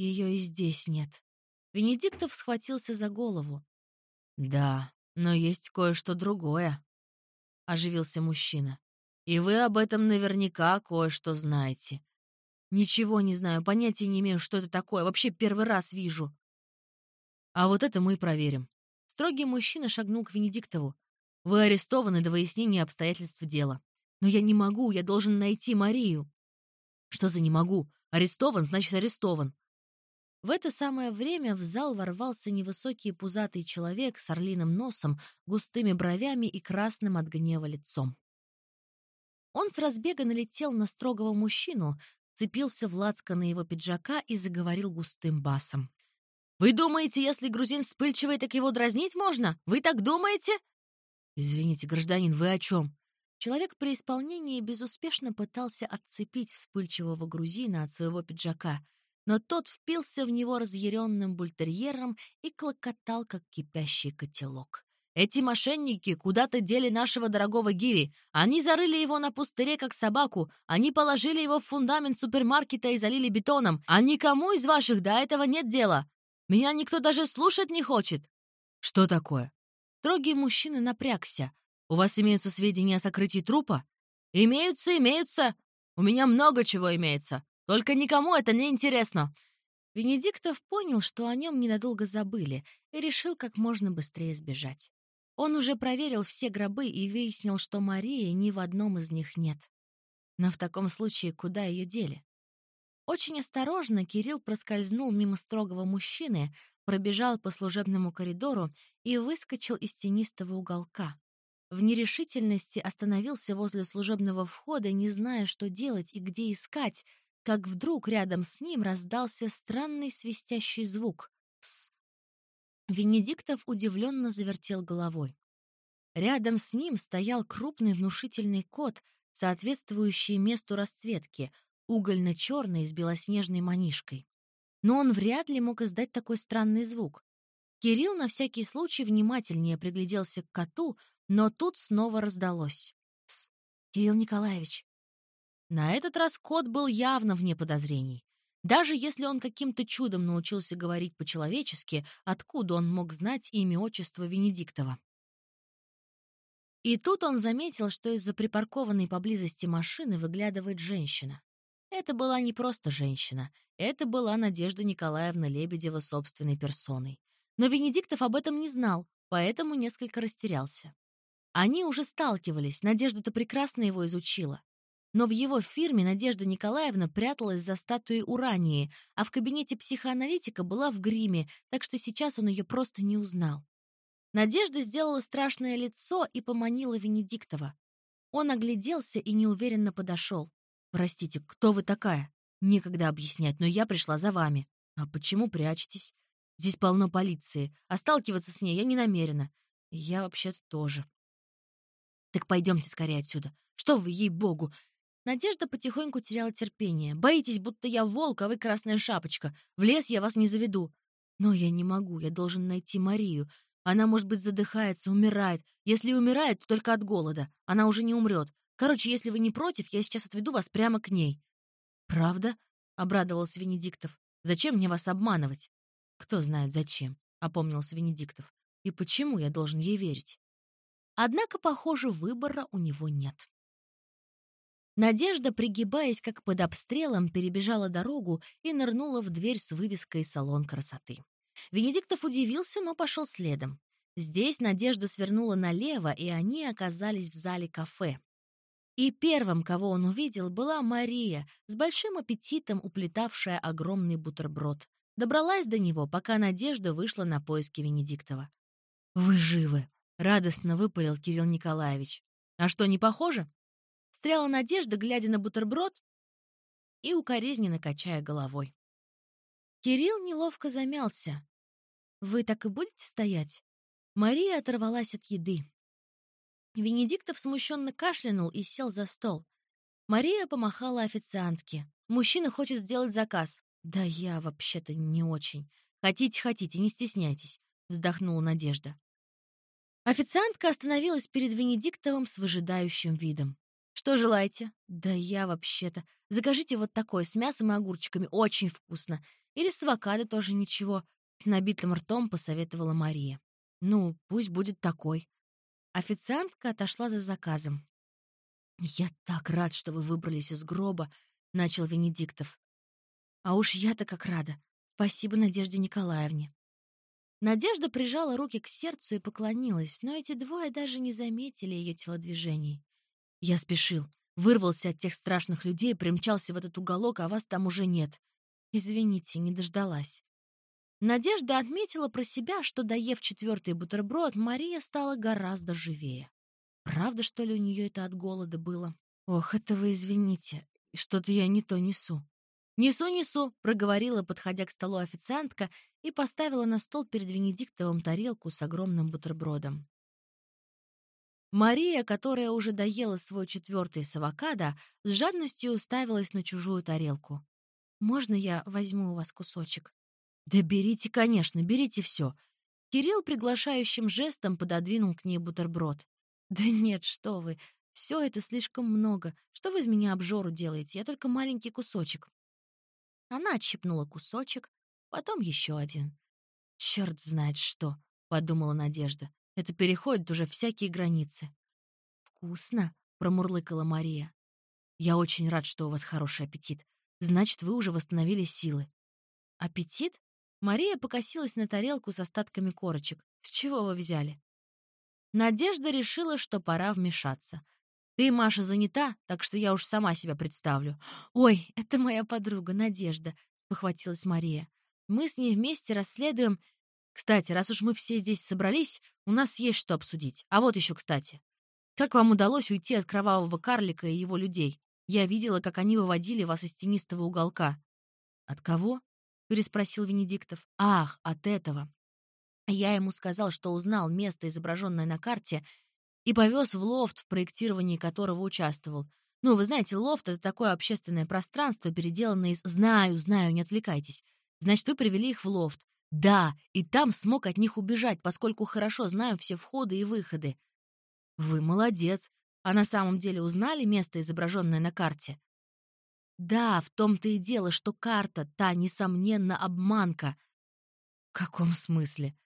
Ее и здесь нет. Венедиктов схватился за голову. «Да, но есть кое-что другое», — оживился мужчина. «И вы об этом наверняка кое-что знаете». «Ничего не знаю, понятия не имею, что это такое. Вообще первый раз вижу». «А вот это мы и проверим». Строгий мужчина шагнул к Венедиктову. «Вы арестованы до выяснения обстоятельств дела. Но я не могу, я должен найти Марию». «Что за не могу? Арестован, значит, арестован. В это самое время в зал ворвался невысокий пузатый человек с орлиным носом, густыми бровями и красным от гнева лицом. Он с разбега налетел на строгого мужчину, цепился в на его пиджака и заговорил густым басом. «Вы думаете, если грузин вспыльчивый, так его дразнить можно? Вы так думаете?» «Извините, гражданин, вы о чем?» Человек при исполнении безуспешно пытался отцепить вспыльчивого грузина от своего пиджака — но тот впился в него разъяренным бультерьером и клокотал, как кипящий котелок. «Эти мошенники куда-то дели нашего дорогого Гиви. Они зарыли его на пустыре, как собаку. Они положили его в фундамент супермаркета и залили бетоном. А никому из ваших до этого нет дела. Меня никто даже слушать не хочет». «Что такое?» Строгий мужчина напрягся. «У вас имеются сведения о сокрытии трупа?» «Имеются, имеются. У меня много чего имеется. Только никому это не интересно!» Венедиктов понял, что о нем ненадолго забыли, и решил как можно быстрее сбежать. Он уже проверил все гробы и выяснил, что Марии ни в одном из них нет. Но в таком случае куда ее дели? Очень осторожно Кирилл проскользнул мимо строгого мужчины, пробежал по служебному коридору и выскочил из тенистого уголка. В нерешительности остановился возле служебного входа, не зная, что делать и где искать, как вдруг рядом с ним раздался странный свистящий звук. «Пс!». Венедиктов удивленно завертел головой. Рядом с ним стоял крупный внушительный кот, соответствующий месту расцветки, угольно-черный с белоснежной манишкой. Но он вряд ли мог издать такой странный звук. Кирилл на всякий случай внимательнее пригляделся к коту, но тут снова раздалось. «Пс! Кирилл Николаевич, на этот раз кот был явно вне подозрений. Даже если он каким-то чудом научился говорить по-человечески, откуда он мог знать имя отчество Венедиктова? И тут он заметил, что из-за припаркованной поблизости машины выглядывает женщина. Это была не просто женщина, это была Надежда Николаевна Лебедева собственной персоной. Но Венедиктов об этом не знал, поэтому несколько растерялся. Они уже сталкивались, Надежда-то прекрасно его изучила. Но в его фирме Надежда Николаевна пряталась за статуей Урании, а в кабинете психоаналитика была в гриме, так что сейчас он ее просто не узнал. Надежда сделала страшное лицо и поманила Венедиктова. Он огляделся и неуверенно подошел. «Простите, кто вы такая?» «Некогда объяснять, но я пришла за вами». «А почему прячетесь?» «Здесь полно полиции, а сталкиваться с ней я не намерена. Я вообще-то тоже». «Так пойдемте скорее отсюда. Что вы, ей-богу, Надежда потихоньку теряла терпение. «Боитесь, будто я волк, а вы красная шапочка. В лес я вас не заведу». «Но я не могу, я должен найти Марию. Она, может быть, задыхается, умирает. Если умирает, то только от голода. Она уже не умрет. Короче, если вы не против, я сейчас отведу вас прямо к ней». «Правда?» — обрадовался Венедиктов. «Зачем мне вас обманывать?» «Кто знает, зачем?» — опомнился Венедиктов. «И почему я должен ей верить?» Однако, похоже, выбора у него нет. Надежда, пригибаясь как под обстрелом, перебежала дорогу и нырнула в дверь с вывеской «Салон красоты». Венедиктов удивился, но пошел следом. Здесь Надежда свернула налево, и они оказались в зале кафе. И первым, кого он увидел, была Мария, с большим аппетитом уплетавшая огромный бутерброд. Добралась до него, пока Надежда вышла на поиски Венедиктова. «Вы живы!» — радостно выпалил Кирилл Николаевич. «А что, не похоже?» Встряла Надежда, глядя на бутерброд и укоризненно качая головой. Кирилл неловко замялся. «Вы так и будете стоять?» Мария оторвалась от еды. Венедиктов смущенно кашлянул и сел за стол. Мария помахала официантке. «Мужчина хочет сделать заказ». «Да я вообще-то не очень. Хотите, хотите, не стесняйтесь», — вздохнула Надежда. Официантка остановилась перед Венедиктовым с выжидающим видом. «Что желаете?» «Да я вообще-то...» Закажите вот такой, с мясом и огурчиками, очень вкусно. Или с авокадо тоже ничего», — с набитым ртом посоветовала Мария. «Ну, пусть будет такой». Официантка отошла за заказом. «Я так рад, что вы выбрались из гроба», — начал Венедиктов. «А уж я-то как рада. Спасибо Надежде Николаевне». Надежда прижала руки к сердцу и поклонилась, но эти двое даже не заметили ее телодвижений. Я спешил, вырвался от тех страшных людей, примчался в этот уголок, а вас там уже нет. Извините, не дождалась. Надежда отметила про себя, что, доев четвертый бутерброд, Мария стала гораздо живее. Правда, что ли, у нее это от голода было? Ох, это вы извините. Что-то я не то несу. «Несу, несу», — проговорила, подходя к столу официантка, и поставила на стол перед Венедиктовым тарелку с огромным бутербродом. Мария, которая уже доела свой четвертый с авокадо, с жадностью уставилась на чужую тарелку. «Можно я возьму у вас кусочек?» «Да берите, конечно, берите все». Кирилл приглашающим жестом пододвинул к ней бутерброд. «Да нет, что вы, все это слишком много. Что вы из меня обжору делаете? Я только маленький кусочек». Она отщипнула кусочек, потом еще один. «Черт знает что», — подумала Надежда. «Это переходит уже всякие границы». «Вкусно», — промурлыкала Мария. «Я очень рад, что у вас хороший аппетит. Значит, вы уже восстановили силы». «Аппетит?» Мария покосилась на тарелку с остатками корочек. «С чего вы взяли?» Надежда решила, что пора вмешаться. «Ты, Маша, занята, так что я уж сама себя представлю». «Ой, это моя подруга, Надежда», — спохватилась Мария. «Мы с ней вместе расследуем... Кстати, раз уж мы все здесь собрались, у нас есть что обсудить. А вот еще, кстати. Как вам удалось уйти от кровавого карлика и его людей? Я видела, как они выводили вас из тенистого уголка». «От кого?» — переспросил Венедиктов. «Ах, от этого. Я ему сказал, что узнал место, изображенное на карте, и повез в лофт, в проектировании которого участвовал. Ну, вы знаете, лофт — это такое общественное пространство, переделанное из «знаю, знаю, не отвлекайтесь». Значит, вы привели их в лофт. Да, и там смог от них убежать, поскольку хорошо знаю все входы и выходы. Вы молодец. А на самом деле узнали место, изображенное на карте? Да, в том-то и дело, что карта — та, несомненно, обманка. В каком смысле?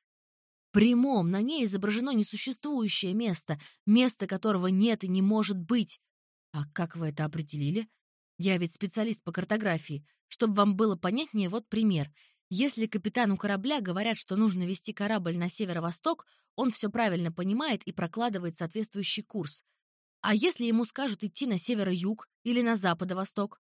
прямом, на ней изображено несуществующее место, место которого нет и не может быть. А как вы это определили? Я ведь специалист по картографии. Чтобы вам было понятнее, вот пример. Если капитану корабля говорят, что нужно вести корабль на северо-восток, он все правильно понимает и прокладывает соответствующий курс. А если ему скажут идти на северо-юг или на западо-восток?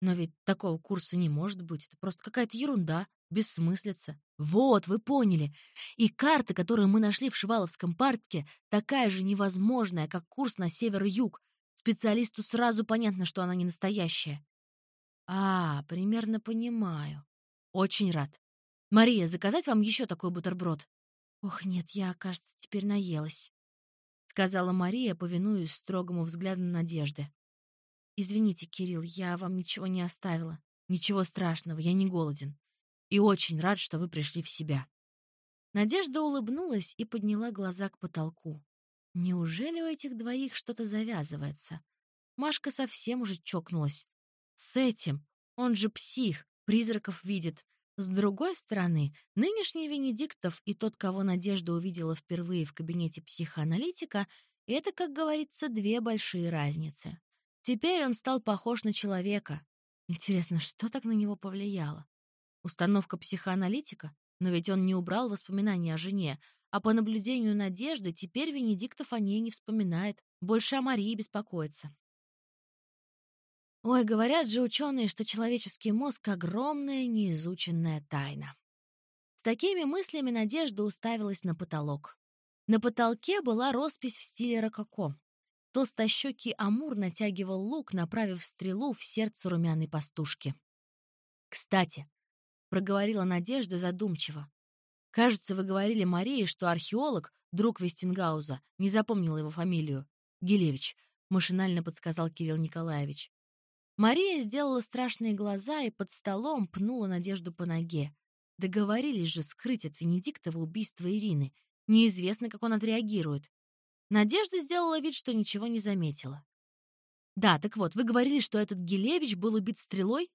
Но ведь такого курса не может быть, это просто какая-то ерунда. Бессмыслица. Вот, вы поняли. И карта, которую мы нашли в Шиваловском парке, такая же невозможная, как курс на север-юг. Специалисту сразу понятно, что она не настоящая. А, примерно понимаю. Очень рад. Мария, заказать вам еще такой бутерброд? Ох, нет, я, кажется, теперь наелась, сказала Мария, повинуясь строгому взгляду Надежды. Извините, Кирилл, я вам ничего не оставила. Ничего страшного, я не голоден и очень рад, что вы пришли в себя». Надежда улыбнулась и подняла глаза к потолку. Неужели у этих двоих что-то завязывается? Машка совсем уже чокнулась. С этим. Он же псих, призраков видит. С другой стороны, нынешний Венедиктов и тот, кого Надежда увидела впервые в кабинете психоаналитика, это, как говорится, две большие разницы. Теперь он стал похож на человека. Интересно, что так на него повлияло? Установка психоаналитика? Но ведь он не убрал воспоминания о жене, а по наблюдению Надежды теперь Венедиктов о ней не вспоминает, больше о Марии беспокоится. Ой, говорят же ученые, что человеческий мозг — огромная неизученная тайна. С такими мыслями Надежда уставилась на потолок. На потолке была роспись в стиле рококо. Толстощекий Амур натягивал лук, направив стрелу в сердце румяной пастушки. Кстати, — проговорила Надежда задумчиво. «Кажется, вы говорили Марии, что археолог, друг Вестингауза, не запомнил его фамилию. Гилевич», — машинально подсказал Кирилл Николаевич. Мария сделала страшные глаза и под столом пнула Надежду по ноге. Договорились же скрыть от Венедиктова убийство Ирины. Неизвестно, как он отреагирует. Надежда сделала вид, что ничего не заметила. Да, так вот, вы говорили, что этот Гелевич был убит стрелой?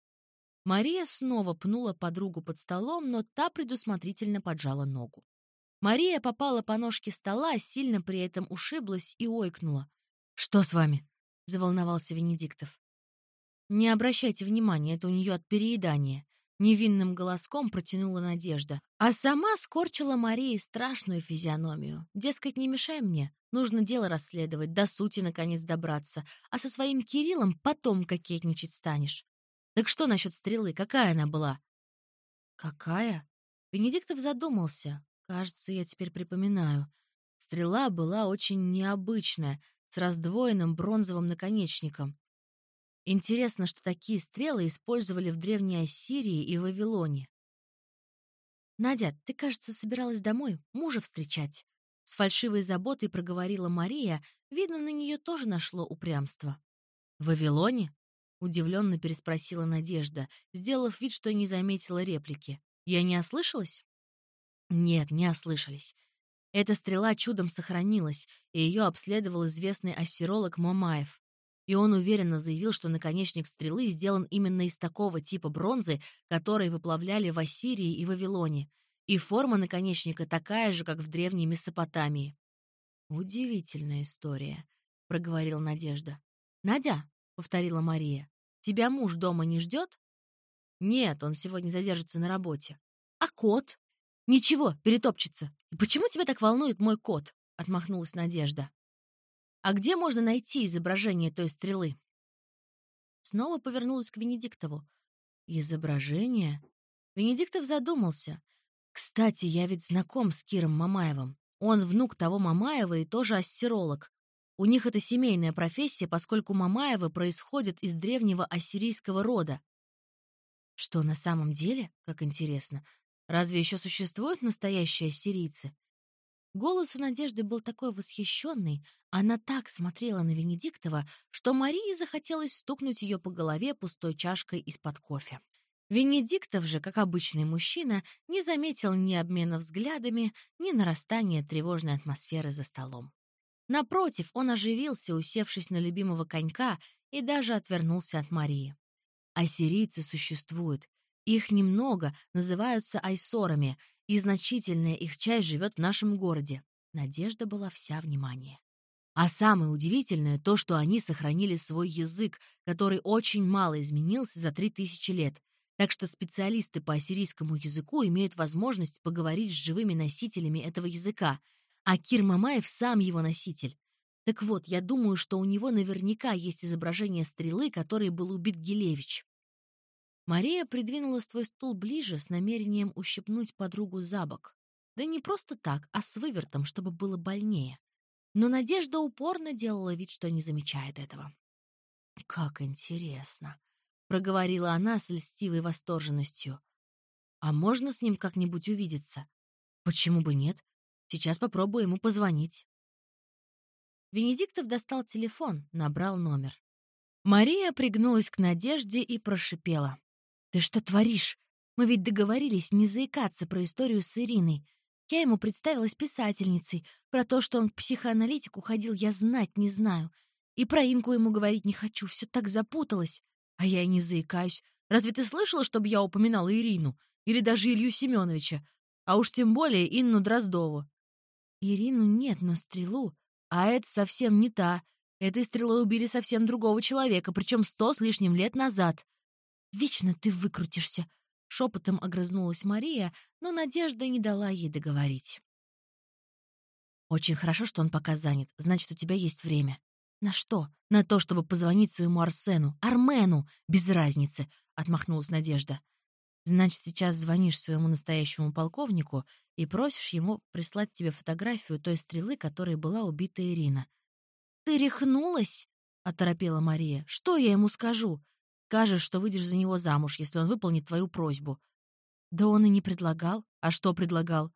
Мария снова пнула подругу под столом, но та предусмотрительно поджала ногу. Мария попала по ножке стола, сильно при этом ушиблась и ойкнула. «Что с вами?» — заволновался Венедиктов. «Не обращайте внимания, это у нее от переедания», — невинным голоском протянула Надежда. А сама скорчила Марии страшную физиономию. Дескать, не мешай мне, нужно дело расследовать, до сути, наконец, добраться, а со своим Кириллом потом кокетничать станешь. Так что насчет стрелы, какая она была? Какая? Венедиктов задумался. Кажется, я теперь припоминаю. Стрела была очень необычная, с раздвоенным бронзовым наконечником. Интересно, что такие стрелы использовали в Древней Ассирии и Вавилоне. «Надя, ты, кажется, собиралась домой мужа встречать?» С фальшивой заботой проговорила Мария, видно, на нее тоже нашло упрямство. «В Вавилоне?» — удивленно переспросила Надежда, сделав вид, что не заметила реплики. «Я не ослышалась?» Нет, не ослышались. Эта стрела чудом сохранилась, и ее обследовал известный ассиролог Мамаев. И он уверенно заявил, что наконечник стрелы сделан именно из такого типа бронзы, который выплавляли в Ассирии и Вавилоне. И форма наконечника такая же, как в древней Месопотамии. «Удивительная история», — проговорила Надежда. «Надя», — повторила Мария, — «тебя муж дома не ждет?» «Нет, он сегодня задержится на работе». «А кот?» «Ничего, перетопчется. Почему тебя так волнует мой кот?» — отмахнулась Надежда. «А где можно найти изображение той стрелы?» Снова повернулась к Венедиктову. «Изображение?» Венедиктов задумался. «Кстати, я ведь знаком с Киром Мамаевым. Он внук того Мамаева и тоже ассиролог. У них это семейная профессия, поскольку Мамаевы происходят из древнего ассирийского рода. Что на самом деле, как интересно, Разве еще существуют настоящие сирийцы? Голос у Надежды был такой восхищенный, она так смотрела на Венедиктова, что Марии захотелось стукнуть ее по голове пустой чашкой из-под кофе. Венедиктов же, как обычный мужчина, не заметил ни обмена взглядами, ни нарастания тревожной атмосферы за столом. Напротив, он оживился, усевшись на любимого конька, и даже отвернулся от Марии. Ассирийцы существуют, их немного, называются айсорами, и значительная их часть живет в нашем городе. Надежда была вся внимание. А самое удивительное то, что они сохранили свой язык, который очень мало изменился за три тысячи лет. Так что специалисты по ассирийскому языку имеют возможность поговорить с живыми носителями этого языка, а Кир Мамаев сам его носитель. Так вот, я думаю, что у него наверняка есть изображение стрелы, которой был убит Гелевич. Мария придвинула свой стул ближе с намерением ущипнуть подругу за бок. Да не просто так, а с вывертом, чтобы было больнее. Но Надежда упорно делала вид, что не замечает этого. «Как интересно!» — проговорила она с льстивой восторженностью. «А можно с ним как-нибудь увидеться?» «Почему бы нет? Сейчас попробую ему позвонить». Венедиктов достал телефон, набрал номер. Мария пригнулась к Надежде и прошипела. «Ты что творишь? Мы ведь договорились не заикаться про историю с Ириной. Я ему представилась писательницей. Про то, что он к психоаналитику ходил, я знать не знаю. И про Инку ему говорить не хочу, все так запуталось. А я и не заикаюсь. Разве ты слышала, чтобы я упоминала Ирину? Или даже Илью Семеновича? А уж тем более Инну Дроздову. Ирину нет, но стрелу. А это совсем не та. Этой стрелой убили совсем другого человека, причем сто с лишним лет назад. «Вечно ты выкрутишься!» — шепотом огрызнулась Мария, но Надежда не дала ей договорить. «Очень хорошо, что он пока занят. Значит, у тебя есть время». «На что? На то, чтобы позвонить своему Арсену. Армену! Без разницы!» — отмахнулась Надежда. «Значит, сейчас звонишь своему настоящему полковнику и просишь ему прислать тебе фотографию той стрелы, которой была убита Ирина». «Ты рехнулась?» — оторопела Мария. «Что я ему скажу? Скажешь, что выйдешь за него замуж, если он выполнит твою просьбу. Да он и не предлагал. А что предлагал?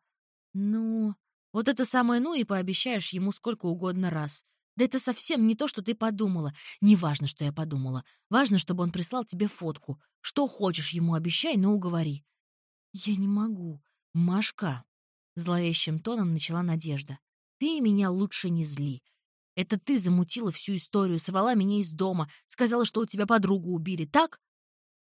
Ну, вот это самое «ну» и пообещаешь ему сколько угодно раз. Да это совсем не то, что ты подумала. Не важно, что я подумала. Важно, чтобы он прислал тебе фотку. Что хочешь ему обещай, но уговори. Я не могу. Машка, зловещим тоном начала Надежда. Ты меня лучше не зли. Это ты замутила всю историю, сорвала меня из дома, сказала, что у тебя подругу убили, так?»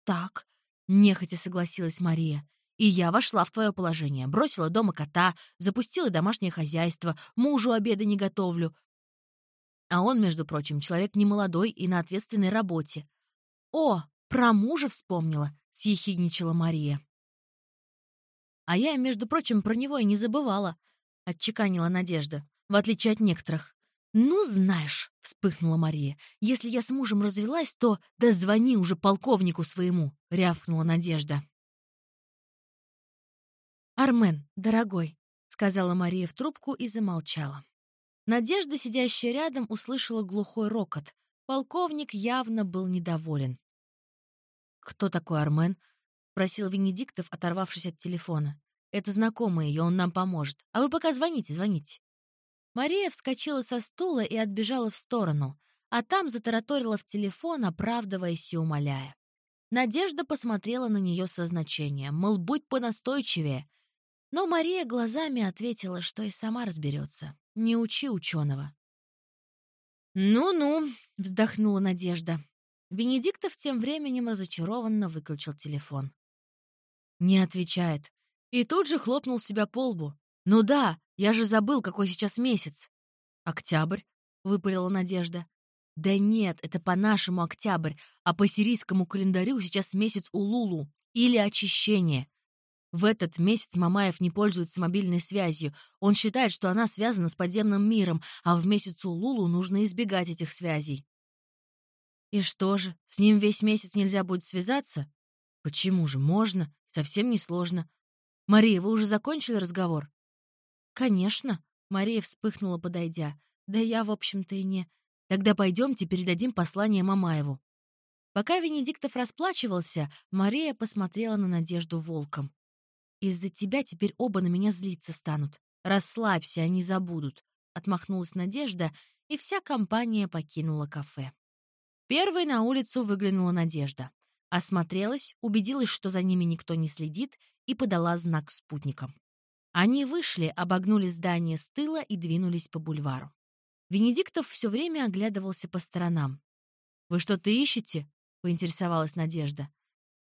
«Так», — нехотя согласилась Мария. «И я вошла в твое положение, бросила дома кота, запустила домашнее хозяйство, мужу обеда не готовлю. А он, между прочим, человек немолодой и на ответственной работе. «О, про мужа вспомнила», — съехидничала Мария. «А я, между прочим, про него и не забывала», — отчеканила Надежда, в отличие от некоторых. «Ну, знаешь», — вспыхнула Мария, — «если я с мужем развелась, то да звони уже полковнику своему», — рявкнула Надежда. «Армен, дорогой», — сказала Мария в трубку и замолчала. Надежда, сидящая рядом, услышала глухой рокот. Полковник явно был недоволен. «Кто такой Армен?» — просил Венедиктов, оторвавшись от телефона. «Это знакомый ее, он нам поможет. А вы пока звоните, звоните». Мария вскочила со стула и отбежала в сторону, а там затараторила в телефон, оправдываясь и умоляя. Надежда посмотрела на нее со значением, мол, будь понастойчивее. Но Мария глазами ответила, что и сама разберется. Не учи ученого. «Ну-ну», — вздохнула Надежда. Венедиктов тем временем разочарованно выключил телефон. Не отвечает. И тут же хлопнул себя по лбу. «Ну да, я же забыл, какой сейчас месяц». «Октябрь», — выпалила Надежда. «Да нет, это по нашему октябрь, а по сирийскому календарю сейчас месяц Улулу или очищение. В этот месяц Мамаев не пользуется мобильной связью. Он считает, что она связана с подземным миром, а в месяц Улулу нужно избегать этих связей. И что же, с ним весь месяц нельзя будет связаться? Почему же? Можно. Совсем не сложно. Мария, вы уже закончили разговор? «Конечно», — Мария вспыхнула, подойдя. «Да я, в общем-то, и не...» «Тогда пойдемте передадим послание Мамаеву». Пока Венедиктов расплачивался, Мария посмотрела на Надежду волком. «Из-за тебя теперь оба на меня злиться станут. Расслабься, они забудут», — отмахнулась Надежда, и вся компания покинула кафе. Первой на улицу выглянула Надежда. Осмотрелась, убедилась, что за ними никто не следит, и подала знак спутникам. Они вышли, обогнули здание с тыла и двинулись по бульвару. Венедиктов все время оглядывался по сторонам. «Вы что-то ищете?» — поинтересовалась Надежда.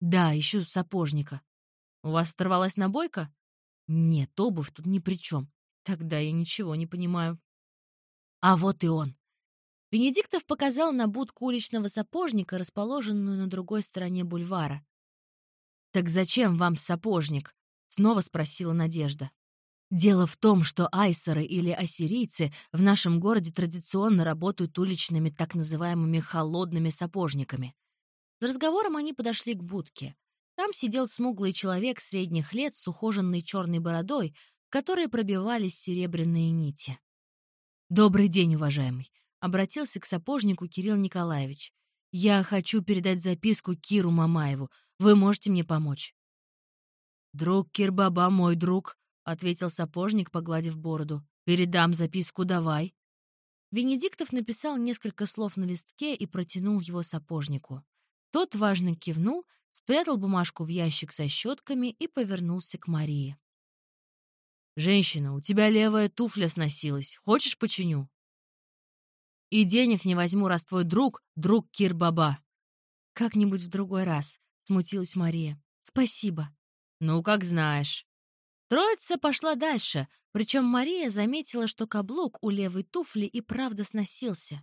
«Да, ищу сапожника». «У вас оторвалась набойка?» «Нет, обувь тут ни при чем. Тогда я ничего не понимаю». «А вот и он». Венедиктов показал на будку уличного сапожника, расположенную на другой стороне бульвара. «Так зачем вам сапожник?» — снова спросила Надежда. Дело в том, что айсеры или ассирийцы в нашем городе традиционно работают уличными так называемыми холодными сапожниками. За разговором они подошли к будке. Там сидел смуглый человек средних лет с ухоженной черной бородой, в которой пробивались серебряные нити. «Добрый день, уважаемый», — обратился к сапожнику Кирилл Николаевич. «Я хочу передать записку Киру Мамаеву. Вы можете мне помочь?» «Друг Кирбаба мой друг», — ответил сапожник, погладив бороду. «Передам записку, давай». Венедиктов написал несколько слов на листке и протянул его сапожнику. Тот важно кивнул, спрятал бумажку в ящик со щетками и повернулся к Марии. «Женщина, у тебя левая туфля сносилась. Хочешь, починю?» «И денег не возьму, раз твой друг — друг Кир-баба». «Как-нибудь в другой раз», — смутилась Мария. «Спасибо». «Ну, как знаешь». Троица пошла дальше, причем Мария заметила, что каблук у левой туфли и правда сносился.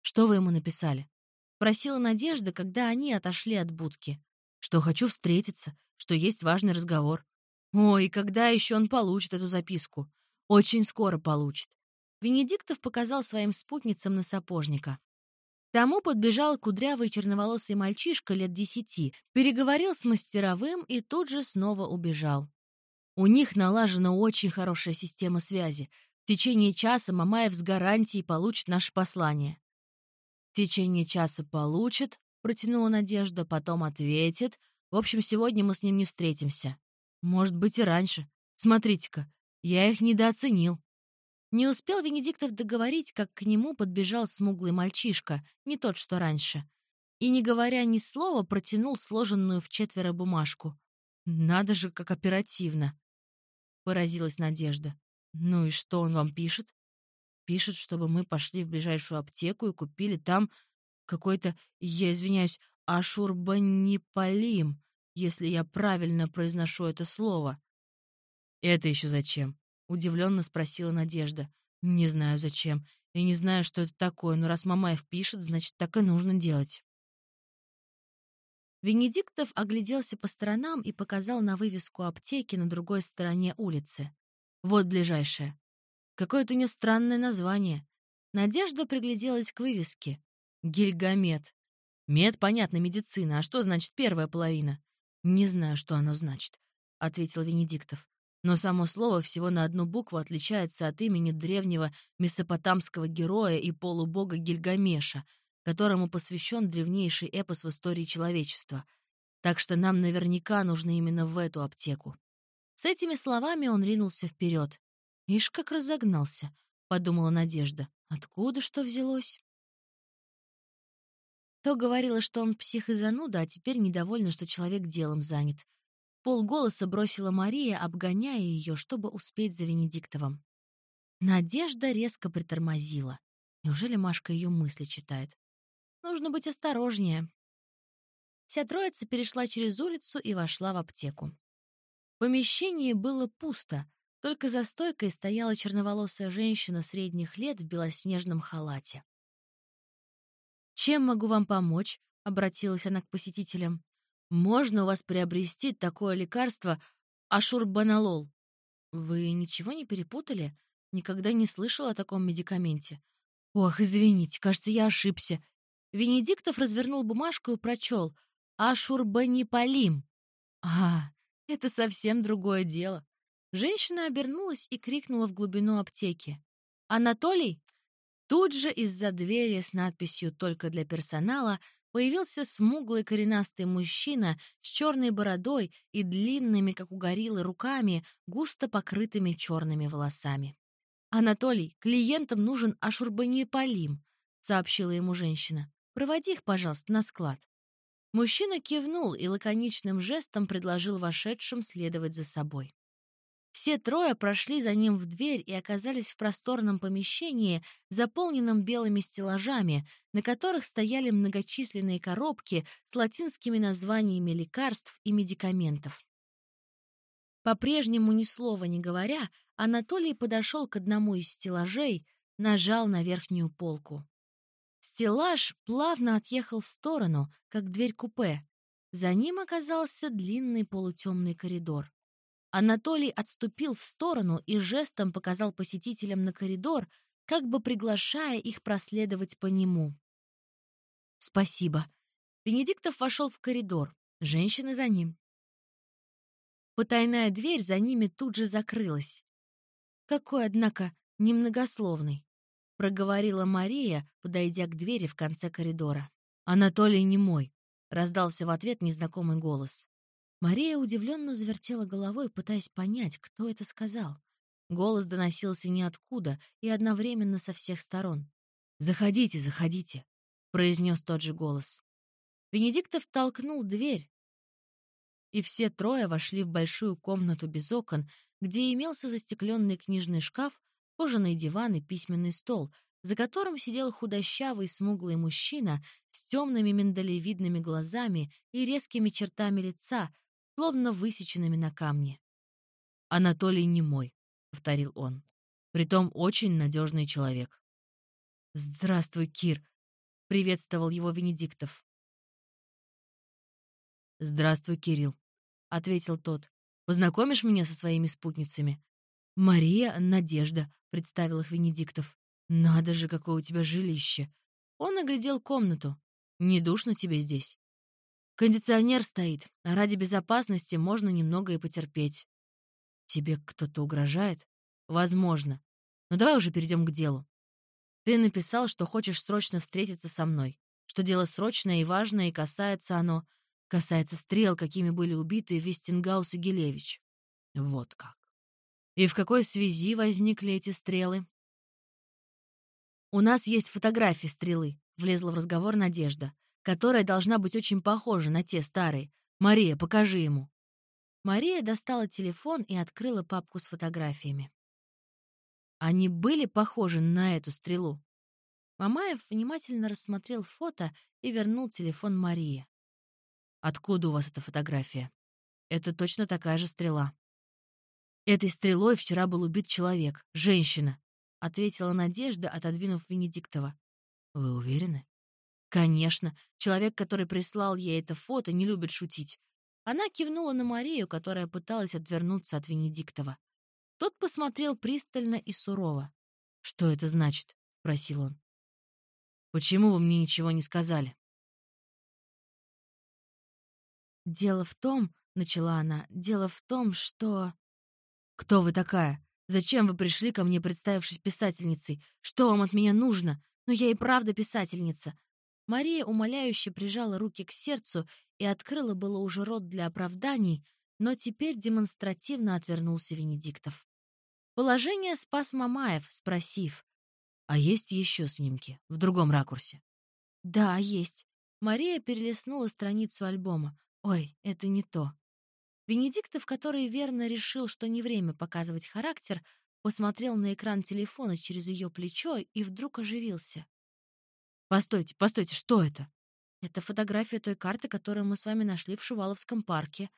«Что вы ему написали?» — просила Надежда, когда они отошли от будки. «Что хочу встретиться, что есть важный разговор». «Ой, когда еще он получит эту записку?» «Очень скоро получит». Венедиктов показал своим спутницам на сапожника. Тому подбежал кудрявый черноволосый мальчишка лет десяти, переговорил с мастеровым и тут же снова убежал. У них налажена очень хорошая система связи. В течение часа Мамаев с гарантией получит наше послание. В течение часа получит, протянула Надежда, потом ответит. В общем, сегодня мы с ним не встретимся. Может быть, и раньше. Смотрите-ка, я их недооценил. Не успел Венедиктов договорить, как к нему подбежал смуглый мальчишка, не тот, что раньше. И, не говоря ни слова, протянул сложенную в четверо бумажку. Надо же, как оперативно. — поразилась Надежда. «Ну и что он вам пишет?» Пишет, чтобы мы пошли в ближайшую аптеку и купили там какой-то, я извиняюсь, ашурбанипалим, если я правильно произношу это слово. «Это еще зачем?» — удивленно спросила Надежда. «Не знаю, зачем. И не знаю, что это такое, но раз Мамаев пишет, значит, так и нужно делать». Венедиктов огляделся по сторонам и показал на вывеску аптеки на другой стороне улицы. «Вот ближайшая. Какое-то у нее странное название». Надежда пригляделась к вывеске. «Гильгамет». «Мед, понятно, медицина. А что значит первая половина?» «Не знаю, что оно значит», — ответил Венедиктов. Но само слово всего на одну букву отличается от имени древнего месопотамского героя и полубога Гильгамеша, которому посвящен древнейший эпос в истории человечества. Так что нам наверняка нужно именно в эту аптеку. С этими словами он ринулся вперед. «Ишь, как разогнался», — подумала Надежда. «Откуда что взялось?» То говорила, что он псих и зануда, а теперь недовольна, что человек делом занят. Полголоса бросила Мария, обгоняя ее, чтобы успеть за Венедиктовым. Надежда резко притормозила. Неужели Машка ее мысли читает? Нужно быть осторожнее. Вся троица перешла через улицу и вошла в аптеку. В помещении было пусто, только за стойкой стояла черноволосая женщина средних лет в белоснежном халате. «Чем могу вам помочь?» — обратилась она к посетителям. «Можно у вас приобрести такое лекарство ашурбаналол?» «Вы ничего не перепутали? Никогда не слышала о таком медикаменте?» «Ох, извините, кажется, я ошибся». Венедиктов развернул бумажку и прочел «Ашурбанипалим». «А, это совсем другое дело». Женщина обернулась и крикнула в глубину аптеки. «Анатолий, Тут же из-за двери с надписью «Только для персонала» появился смуглый коренастый мужчина с черной бородой и длинными, как у гориллы, руками, густо покрытыми черными волосами. «Анатолий, клиентам нужен ашурбанипалим», — сообщила ему женщина. «Проводи их, пожалуйста, на склад». Мужчина кивнул и лаконичным жестом предложил вошедшим следовать за собой. Все трое прошли за ним в дверь и оказались в просторном помещении, заполненном белыми стеллажами, на которых стояли многочисленные коробки с латинскими названиями лекарств и медикаментов. По-прежнему ни слова не говоря, Анатолий подошел к одному из стеллажей, нажал на верхнюю полку. Стеллаж плавно отъехал в сторону, как дверь купе. За ним оказался длинный полутемный коридор. Анатолий отступил в сторону и жестом показал посетителям на коридор, как бы приглашая их проследовать по нему. «Спасибо». Бенедиктов вошел в коридор, женщины за ним. Потайная дверь за ними тут же закрылась. «Какой, однако, немногословный», — проговорила Мария, подойдя к двери в конце коридора. «Анатолий не мой», — раздался в ответ незнакомый голос. Мария удивленно завертела головой, пытаясь понять, кто это сказал. Голос доносился ниоткуда и одновременно со всех сторон. «Заходите, заходите», — произнес тот же голос. Венедиктов толкнул дверь, и все трое вошли в большую комнату без окон, где имелся застекленный книжный шкаф, кожаный диван и письменный стол, за которым сидел худощавый смуглый мужчина с темными миндалевидными глазами и резкими чертами лица, словно высеченными на камне. «Анатолий не мой», — повторил он. «Притом очень надежный человек». «Здравствуй, Кир», — приветствовал его Венедиктов. «Здравствуй, Кирилл», — ответил тот. «Познакомишь меня со своими спутницами?» «Мария, Надежда», — представил их Венедиктов. «Надо же, какое у тебя жилище!» Он оглядел комнату. «Не душно тебе здесь?» Кондиционер стоит, а ради безопасности можно немного и потерпеть. Тебе кто-то угрожает? Возможно. Но давай уже перейдем к делу. Ты написал, что хочешь срочно встретиться со мной, что дело срочное и важное, и касается оно... Касается стрел, какими были убиты Вестингаус и Гелевич. Вот как. И в какой связи возникли эти стрелы? У нас есть фотографии стрелы, влезла в разговор Надежда которая должна быть очень похожа на те старые. Мария, покажи ему». Мария достала телефон и открыла папку с фотографиями. Они были похожи на эту стрелу? Мамаев внимательно рассмотрел фото и вернул телефон Марии. «Откуда у вас эта фотография?» «Это точно такая же стрела». «Этой стрелой вчера был убит человек, женщина», — ответила Надежда, отодвинув Венедиктова. «Вы уверены?» «Конечно. Человек, который прислал ей это фото, не любит шутить». Она кивнула на Марию, которая пыталась отвернуться от Венедиктова. Тот посмотрел пристально и сурово. «Что это значит?» — спросил он. Почему вы мне ничего не сказали?» «Дело в том, — начала она, — дело в том, что...» «Кто вы такая? Зачем вы пришли ко мне, представившись писательницей? Что вам от меня нужно? Но я и правда писательница». Мария умоляюще прижала руки к сердцу и открыла было уже рот для оправданий, но теперь демонстративно отвернулся Венедиктов. Положение спас Мамаев, спросив, а есть еще снимки? В другом ракурсе? Да, есть. Мария перелистнула страницу альбома. Ой, это не то. Венедиктов, который верно решил, что не время показывать характер, посмотрел на экран телефона через ее плечо и вдруг оживился. «Постойте, постойте, что это?» «Это фотография той карты, которую мы с вами нашли в Шуваловском парке».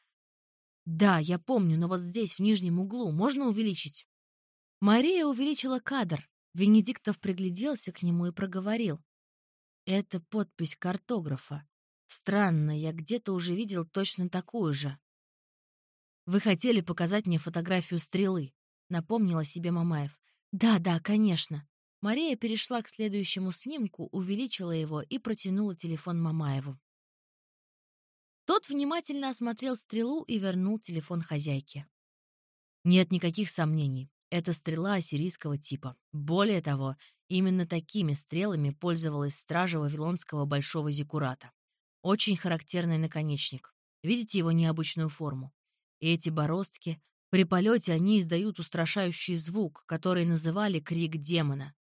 «Да, я помню, но вот здесь, в нижнем углу, можно увеличить?» Мария увеличила кадр, Венедиктов пригляделся к нему и проговорил. «Это подпись картографа. Странно, я где-то уже видел точно такую же». «Вы хотели показать мне фотографию стрелы», — напомнила себе Мамаев. «Да, да, конечно». Мария перешла к следующему снимку, увеличила его и протянула телефон Мамаеву. Тот внимательно осмотрел стрелу и вернул телефон хозяйке. Нет никаких сомнений. Это стрела ассирийского типа. Более того, именно такими стрелами пользовалась стража Вавилонского Большого Зиккурата. Очень характерный наконечник. Видите его необычную форму? И эти бороздки, при полете они издают устрашающий звук, который называли крик демона.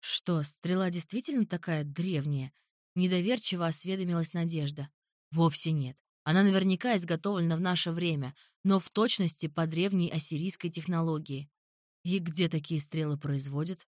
Что, стрела действительно такая древняя? Недоверчиво осведомилась Надежда. Вовсе нет. Она наверняка изготовлена в наше время, но в точности по древней ассирийской технологии. И где такие стрелы производят?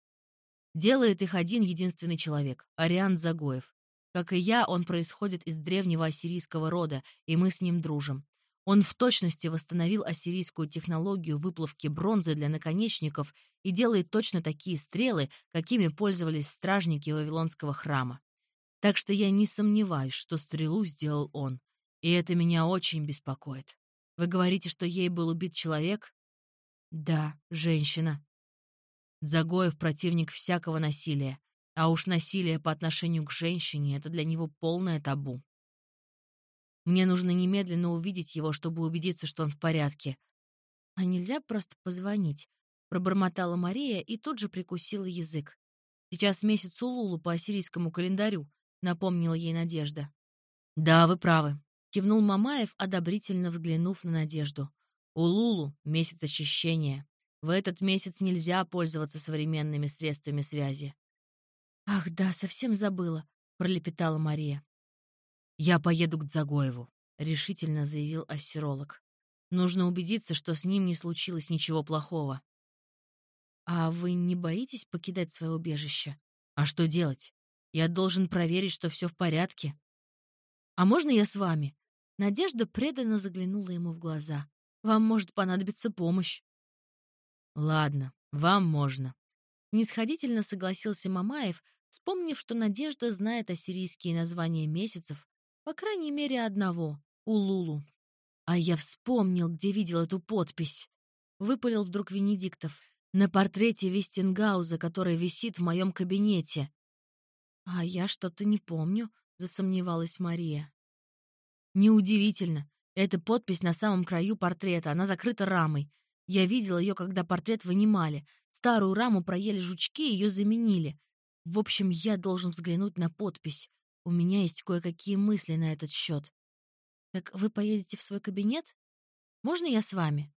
Делает их один единственный человек — Ариан Загоев. Как и я, он происходит из древнего ассирийского рода, и мы с ним дружим. Он в точности восстановил ассирийскую технологию выплавки бронзы для наконечников и делает точно такие стрелы, какими пользовались стражники Вавилонского храма. Так что я не сомневаюсь, что стрелу сделал он. И это меня очень беспокоит. Вы говорите, что ей был убит человек? Да, женщина. Загоев противник всякого насилия, а уж насилие по отношению к женщине — это для него полное табу. Мне нужно немедленно увидеть его, чтобы убедиться, что он в порядке. А нельзя просто позвонить? Пробормотала Мария и тут же прикусила язык. Сейчас месяц Улулу по ассирийскому календарю, напомнила ей Надежда. Да, вы правы. — кивнул Мамаев, одобрительно взглянув на Надежду. «У Лулу — месяц очищения. В этот месяц нельзя пользоваться современными средствами связи». «Ах, да, совсем забыла», — пролепетала Мария. «Я поеду к Дзагоеву», — решительно заявил ассиролог. «Нужно убедиться, что с ним не случилось ничего плохого». «А вы не боитесь покидать свое убежище? А что делать? Я должен проверить, что все в порядке». «А можно я с вами?» Надежда преданно заглянула ему в глаза. «Вам может понадобиться помощь». «Ладно, вам можно». Нисходительно согласился Мамаев, вспомнив, что Надежда знает ассирийские названия месяцев, по крайней мере, одного — Улулу. «А я вспомнил, где видел эту подпись», — выпалил вдруг Венедиктов. «На портрете Вестингауза, который висит в моем кабинете». «А я что-то не помню», — засомневалась Мария. Неудивительно. Эта подпись на самом краю портрета, она закрыта рамой. Я видела ее, когда портрет вынимали. Старую раму проели жучки, ее заменили. В общем, я должен взглянуть на подпись. У меня есть кое-какие мысли на этот счет. Так вы поедете в свой кабинет? Можно я с вами?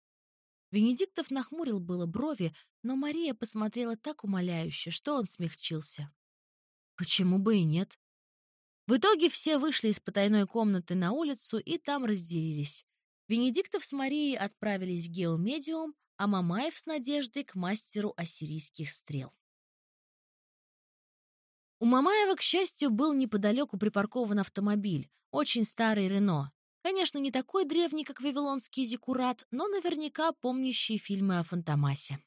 Венедиктов нахмурил было брови, но Мария посмотрела так умоляюще, что он смягчился. Почему бы и нет? В итоге все вышли из потайной комнаты на улицу и там разделились. Венедиктов с Марией отправились в Геомедиум, а Мамаев с Надеждой к мастеру ассирийских стрел. У Мамаева, к счастью, был неподалеку припаркован автомобиль, очень старый Рено. Конечно, не такой древний, как вавилонский зиккурат, но наверняка помнящий фильмы о Фантомасе.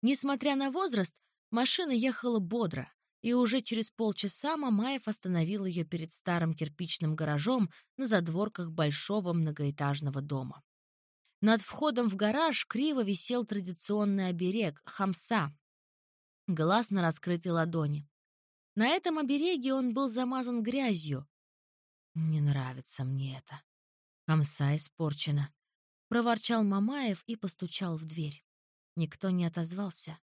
Несмотря на возраст, машина ехала бодро, и уже через полчаса Мамаев остановил ее перед старым кирпичным гаражом на задворках большого многоэтажного дома. Над входом в гараж криво висел традиционный оберег — хамса, глаз на раскрытой ладони. На этом обереге он был замазан грязью. «Не нравится мне это. Хамса испорчена», — проворчал Мамаев и постучал в дверь. Никто не отозвался.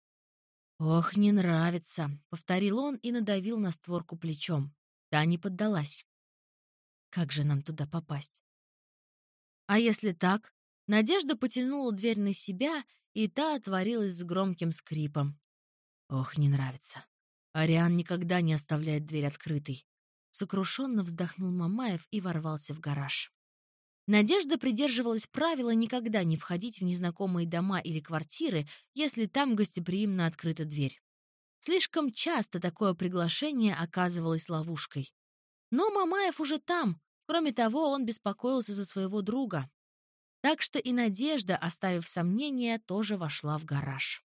«Ох, не нравится», — повторил он и надавил на створку плечом. Та не поддалась. «Как же нам туда попасть?» «А если так?» Надежда потянула дверь на себя, и та отворилась с громким скрипом. «Ох, не нравится. Ариан никогда не оставляет дверь открытой». Сокрушенно вздохнул Мамаев и ворвался в гараж. Надежда придерживалась правила никогда не входить в незнакомые дома или квартиры, если там гостеприимно открыта дверь. Слишком часто такое приглашение оказывалось ловушкой. Но Мамаев уже там. Кроме того, он беспокоился за своего друга. Так что и Надежда, оставив сомнения, тоже вошла в гараж.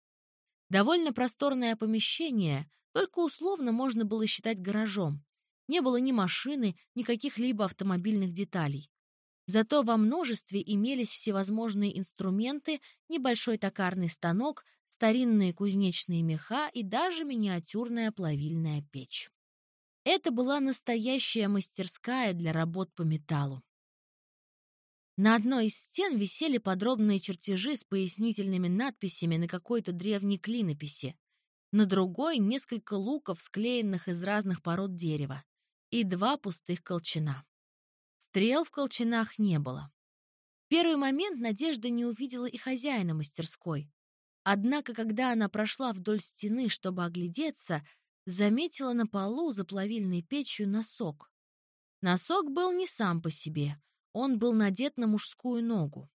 Довольно просторное помещение, только условно можно было считать гаражом. Не было ни машины, ни каких-либо автомобильных деталей. Зато во множестве имелись всевозможные инструменты, небольшой токарный станок, старинные кузнечные меха и даже миниатюрная плавильная печь. Это была настоящая мастерская для работ по металлу. На одной из стен висели подробные чертежи с пояснительными надписями на какой-то древней клинописи. На другой — несколько луков, склеенных из разных пород дерева, и два пустых колчана. Стрел в колчанах не было. В первый момент Надежда не увидела и хозяина мастерской. Однако, когда она прошла вдоль стены, чтобы оглядеться, заметила на полу за плавильной печью носок. Носок был не сам по себе, он был надет на мужскую ногу.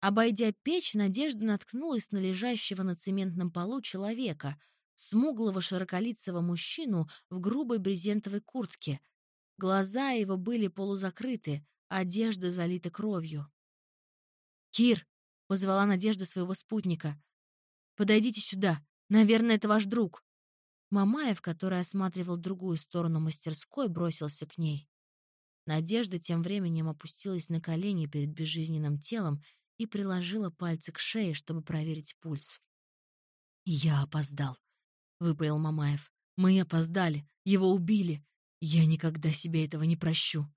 Обойдя печь, Надежда наткнулась на лежащего на цементном полу человека, смуглого широколицего мужчину в грубой брезентовой куртке, Глаза его были полузакрыты, одежда залита кровью. «Кир!» — позвала Надежда своего спутника. «Подойдите сюда. Наверное, это ваш друг». Мамаев, который осматривал другую сторону мастерской, бросился к ней. Надежда тем временем опустилась на колени перед безжизненным телом и приложила пальцы к шее, чтобы проверить пульс. «Я опоздал», — выпалил Мамаев. «Мы опоздали. Его убили. Я никогда себе этого не прощу.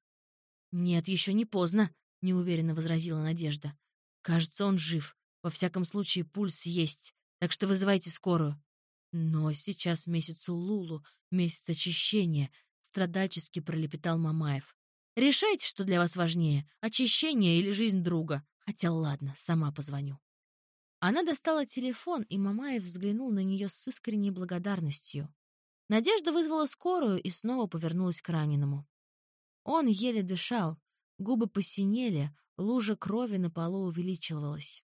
Нет, еще не поздно, неуверенно возразила Надежда. Кажется, он жив. Во всяком случае, пульс есть. Так что вызывайте скорую. Но сейчас месяц Лулу, месяц очищения, страдальчески пролепетал Мамаев. Решайте, что для вас важнее, очищение или жизнь друга. Хотя ладно, сама позвоню. Она достала телефон, и Мамаев взглянул на нее с искренней благодарностью. Надежда вызвала скорую и снова повернулась к раненому. Он еле дышал, губы посинели, лужа крови на полу увеличивалась.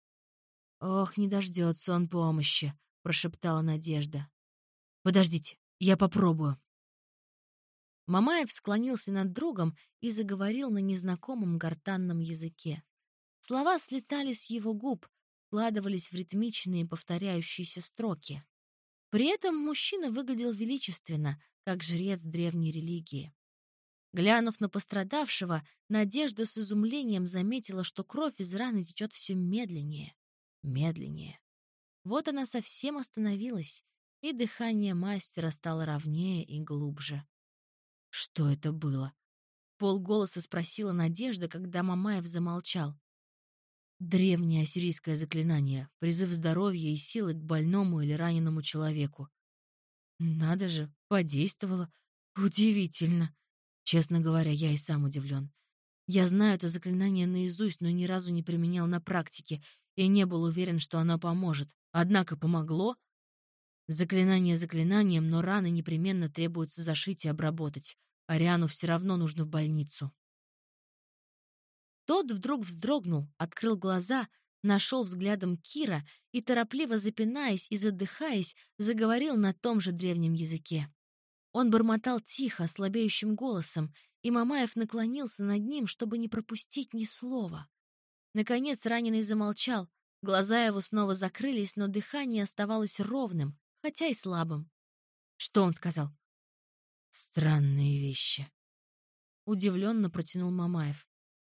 «Ох, не дождется он помощи», — прошептала Надежда. «Подождите, я попробую». Мамаев склонился над другом и заговорил на незнакомом гортанном языке. Слова слетали с его губ, складывались в ритмичные повторяющиеся строки. При этом мужчина выглядел величественно, как жрец древней религии. Глянув на пострадавшего, Надежда с изумлением заметила, что кровь из раны течет все медленнее, медленнее. Вот она совсем остановилась, и дыхание мастера стало ровнее и глубже. «Что это было?» — полголоса спросила Надежда, когда Мамаев замолчал. Древнее ассирийское заклинание, призыв здоровья и силы к больному или раненому человеку. Надо же, подействовало. Удивительно. Честно говоря, я и сам удивлен. Я знаю это заклинание наизусть, но ни разу не применял на практике и не был уверен, что оно поможет. Однако помогло. Заклинание заклинанием, но раны непременно требуется зашить и обработать. Ариану все равно нужно в больницу. Тот вдруг вздрогнул, открыл глаза, нашел взглядом Кира и, торопливо запинаясь и задыхаясь, заговорил на том же древнем языке. Он бормотал тихо, слабеющим голосом, и Мамаев наклонился над ним, чтобы не пропустить ни слова. Наконец раненый замолчал, глаза его снова закрылись, но дыхание оставалось ровным, хотя и слабым. Что он сказал? «Странные вещи», — удивленно протянул Мамаев.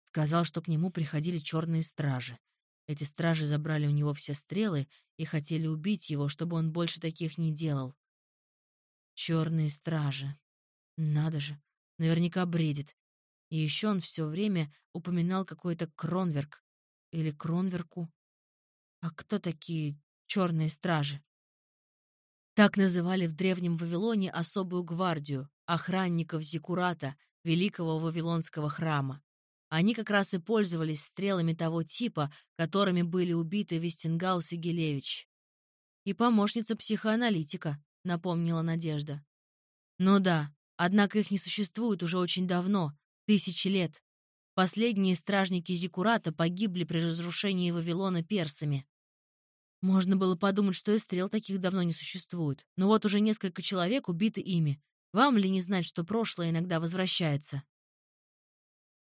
Сказал, что к нему приходили черные стражи. Эти стражи забрали у него все стрелы и хотели убить его, чтобы он больше таких не делал. Черные стражи. Надо же, наверняка бредит. И еще он все время упоминал какой-то Кронверк или Кронверку. А кто такие черные стражи? Так называли в Древнем Вавилоне особую гвардию, охранников Зикурата, великого Вавилонского храма. Они как раз и пользовались стрелами того типа, которыми были убиты Вестингаус и Гелевич. И помощница психоаналитика, напомнила Надежда. Ну да, однако их не существует уже очень давно, тысячи лет. Последние стражники Зикурата погибли при разрушении Вавилона персами. Можно было подумать, что и стрел таких давно не существует. Но вот уже несколько человек убиты ими. Вам ли не знать, что прошлое иногда возвращается?